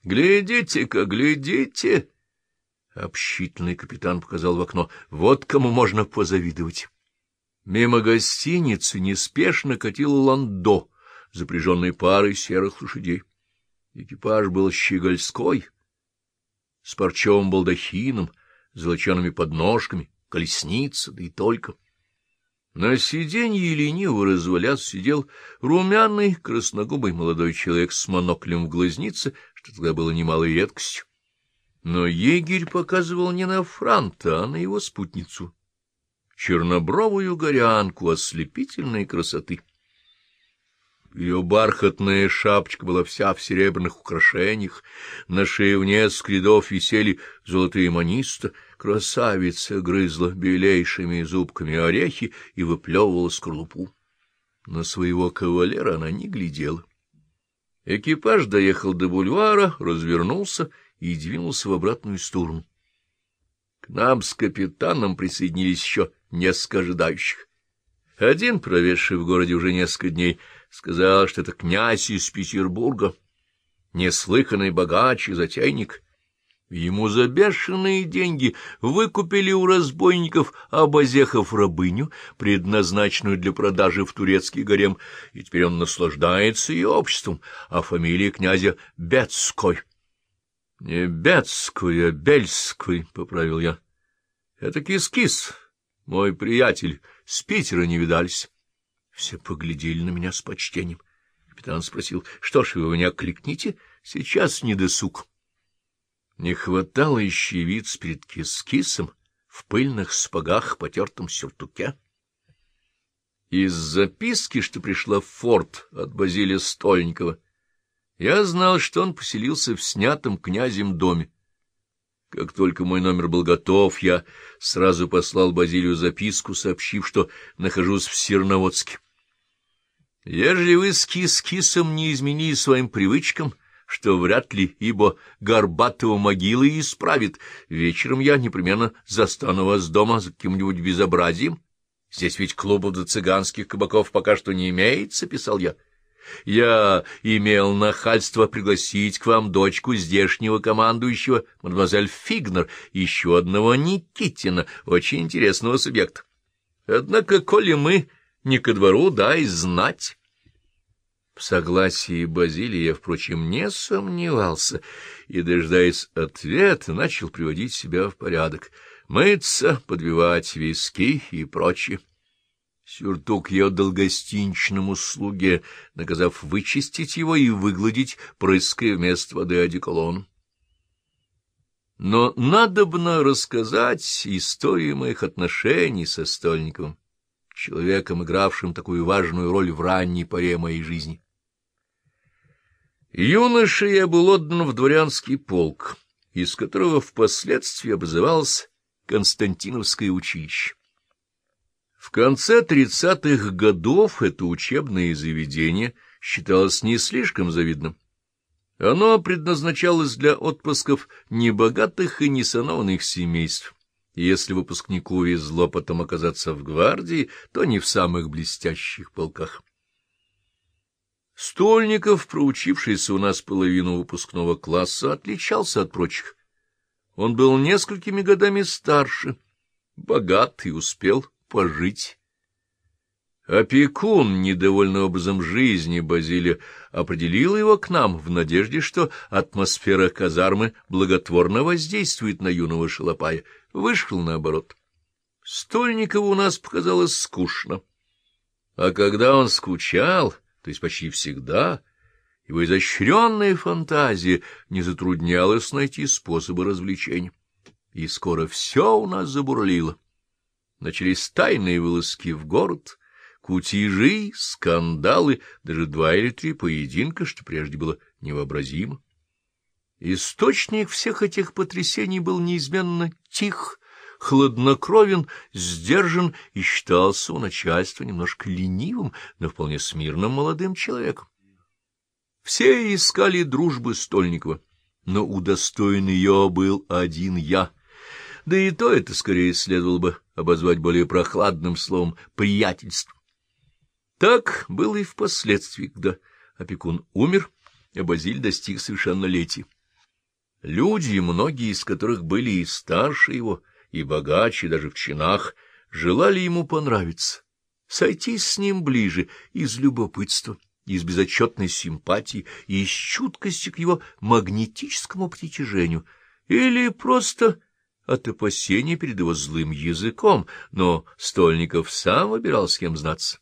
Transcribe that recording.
— Глядите-ка, глядите! Общительный капитан показал в окно. — Вот кому можно позавидовать. Мимо гостиницы неспешно катил ландо, запряженный парой серых лошадей. Экипаж был щегольской, с парчевым балдахином, золочеными подножками, колесница, да и только. На сиденье лениво развалясь сидел румяный, красногубый молодой человек с моноклем в глазнице, что тогда было немалой редкостью. Но егерь показывал не на Франта, а на его спутницу, чернобровую горянку ослепительной красоты. Ее бархатная шапочка была вся в серебряных украшениях, на шее в несколько рядов висели золотые маниста, красавица грызла белейшими зубками орехи и выплевывала скорлупу. На своего кавалера она не глядела. Экипаж доехал до бульвара, развернулся и двинулся в обратную сторону. К нам с капитаном присоединились еще несколько ожидающих. Один, проведший в городе уже несколько дней, сказал, что это князь из Петербурга, неслыханный богач и затейник. Ему за бешеные деньги выкупили у разбойников Абазехов рабыню, предназначенную для продажи в турецкий гарем, и теперь он наслаждается ее обществом, а фамилия князя Бецкой. — Не Бецкой, а Бельской, — поправил я. — Это кис-кис, мой приятель, с Питера не видались. Все поглядели на меня с почтением. Капитан спросил, что ж вы меня кликните? Сейчас не досуг. Не хватало еще вид перед кис-кисом в пыльных спагах, потертом сюртуке. Из записки, что пришла в форт от Базилия Стольникова, я знал, что он поселился в снятом князем доме. Как только мой номер был готов, я сразу послал Базилию записку, сообщив, что нахожусь в Серноводске. Ежели вы с кис-кисом не изменили своим привычкам, что вряд ли, ибо горбатого могилы исправит, вечером я непременно застану вас дома за каким-нибудь безобразием. Здесь ведь клубов до цыганских кабаков пока что не имеется, — писал я. Я имел нахальство пригласить к вам дочку здешнего командующего, мадемуазель Фигнер, еще одного Никитина, очень интересного субъекта. Однако, коли мы не ко двору, дай знать. В согласии Базилия я, впрочем, не сомневался и, дожидаясь ответа, начал приводить себя в порядок, мыться, подбивать виски и прочее. Сюртук я отдал гостиничному слуге, наказав вычистить его и выгладить, прыская вместо воды одеколон. Но надобно рассказать историю моих отношений со Стольниковым человеком, игравшим такую важную роль в ранней поре моей жизни. Юношей я был отдан в дворянский полк, из которого впоследствии образовалось Константиновское училище. В конце тридцатых годов это учебное заведение считалось не слишком завидным. Оно предназначалось для отпусков небогатых и несановных семейств если выпускнику везло потом оказаться в гвардии, то не в самых блестящих полках. Стольников, проучившийся у нас половину выпускного класса, отличался от прочих. Он был несколькими годами старше, богат и успел пожить. Опекун, недовольный образом жизни Базилия, определил его к нам в надежде, что атмосфера казармы благотворно воздействует на юного шалопая. Вышел наоборот. Стольникову у нас показалось скучно. А когда он скучал, то есть почти всегда, его изощренная фантазия не затруднялась найти способы развлечения. И скоро все у нас забурлило. Начались тайные вылазки в город — кутежи, скандалы, даже два или три поединка, что прежде было невообразимо. Источник всех этих потрясений был неизменно тих, хладнокровен, сдержан и считался у начальства немножко ленивым, но вполне смирным молодым человеком. Все искали дружбы Стольникова, но удостоен ее был один я, да и то это скорее следовало бы обозвать более прохладным словом «приятельство». Так было и впоследствии, когда опекун умер, а Базиль достиг совершеннолетия. Люди, многие из которых были и старше его, и богаче, даже в чинах, желали ему понравиться, сойтись с ним ближе из любопытства, из безотчетной симпатии и из чуткости к его магнетическому притяжению, или просто от опасения перед его злым языком, но Стольников сам выбирал, с кем знаться.